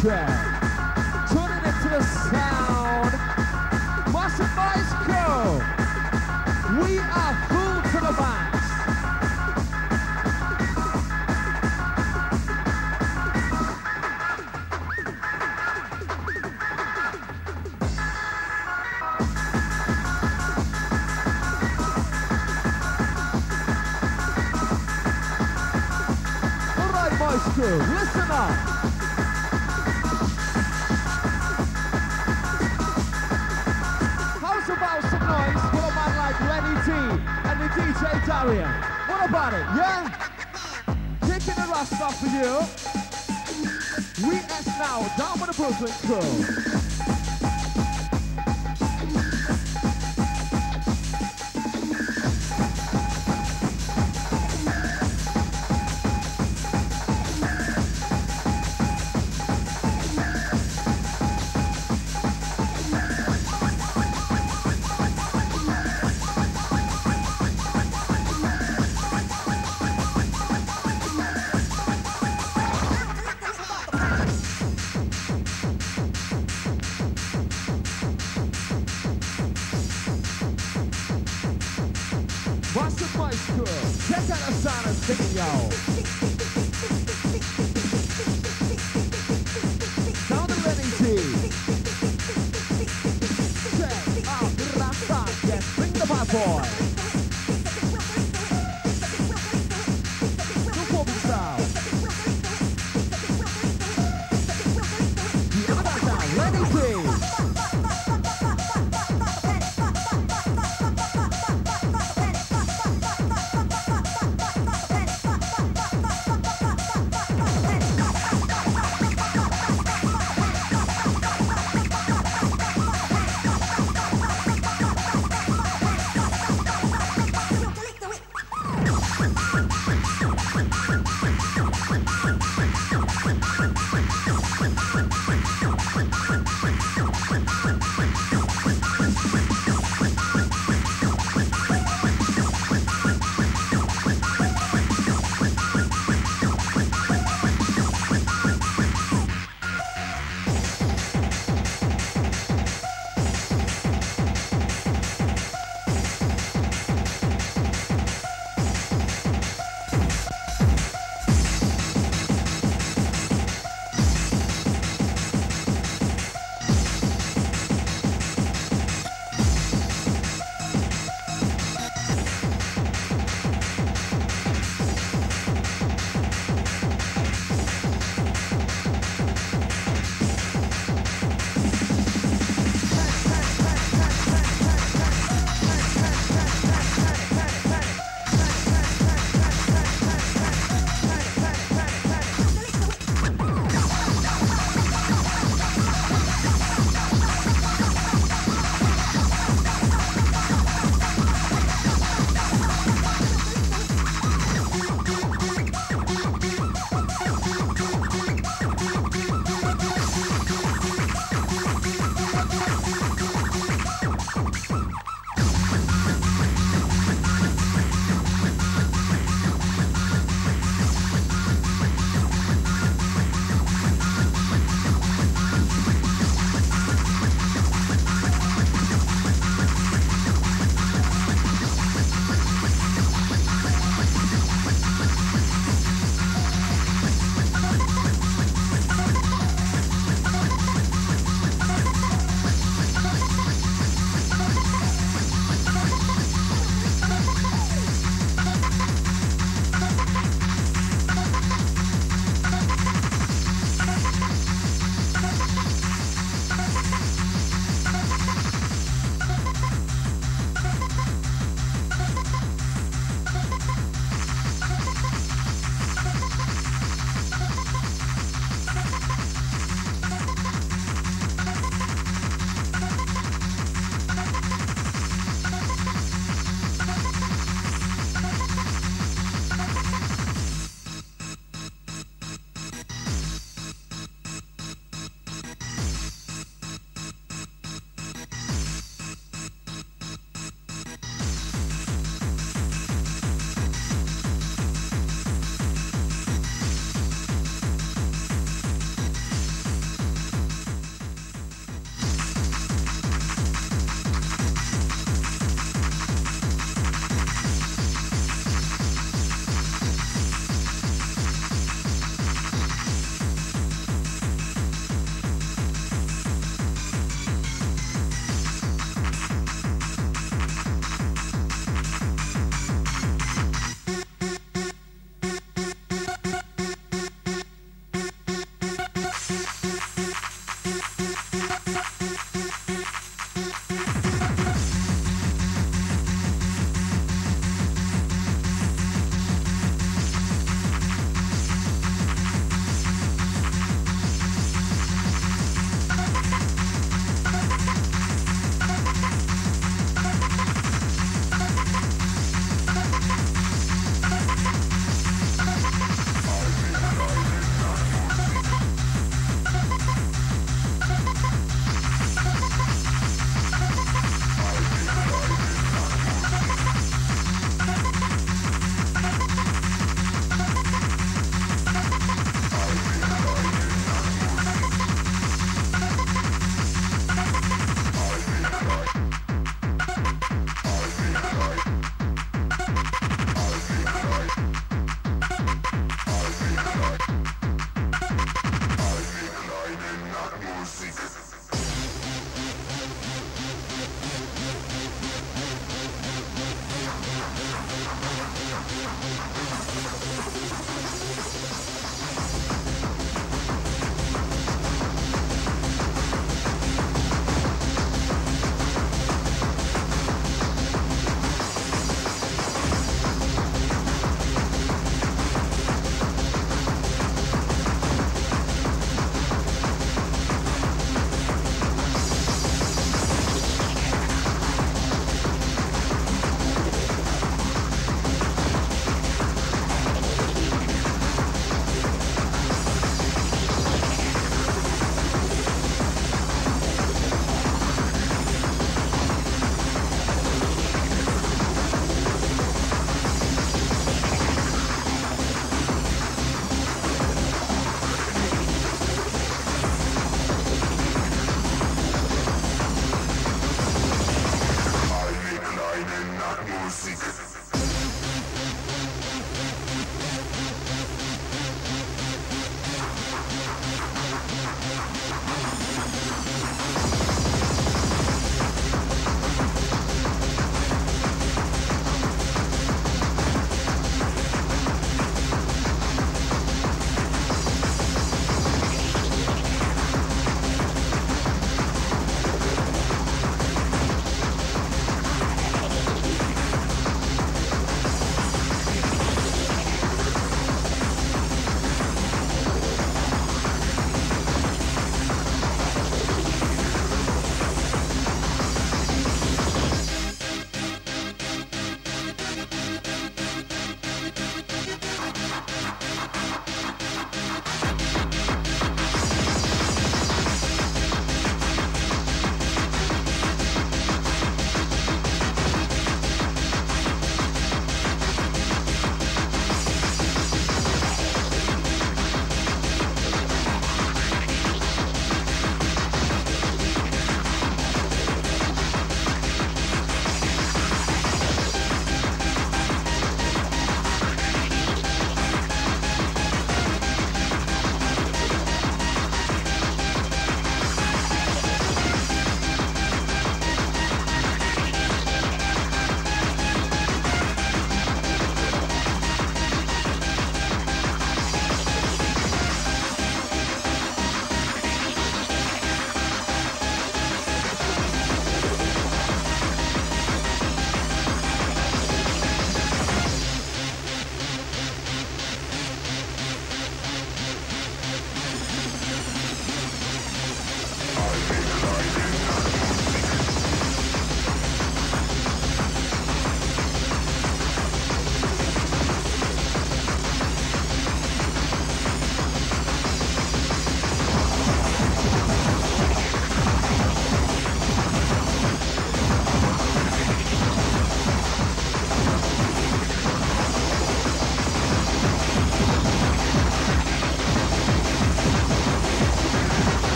Track.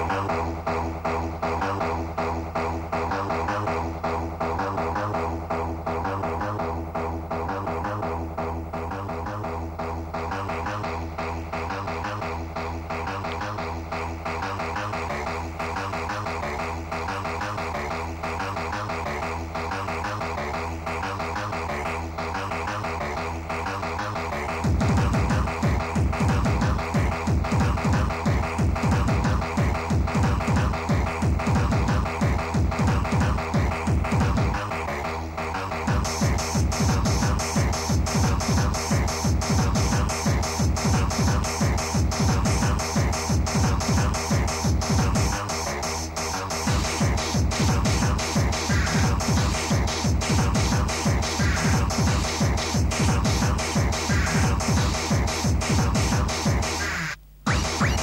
Oh, oh, oh.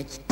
gente.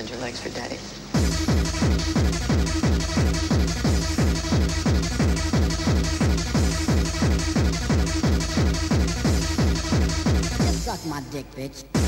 spread your legs for daddy. Suck my dick, bitch.